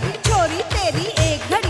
भी छोरी तेरी एक घड़ी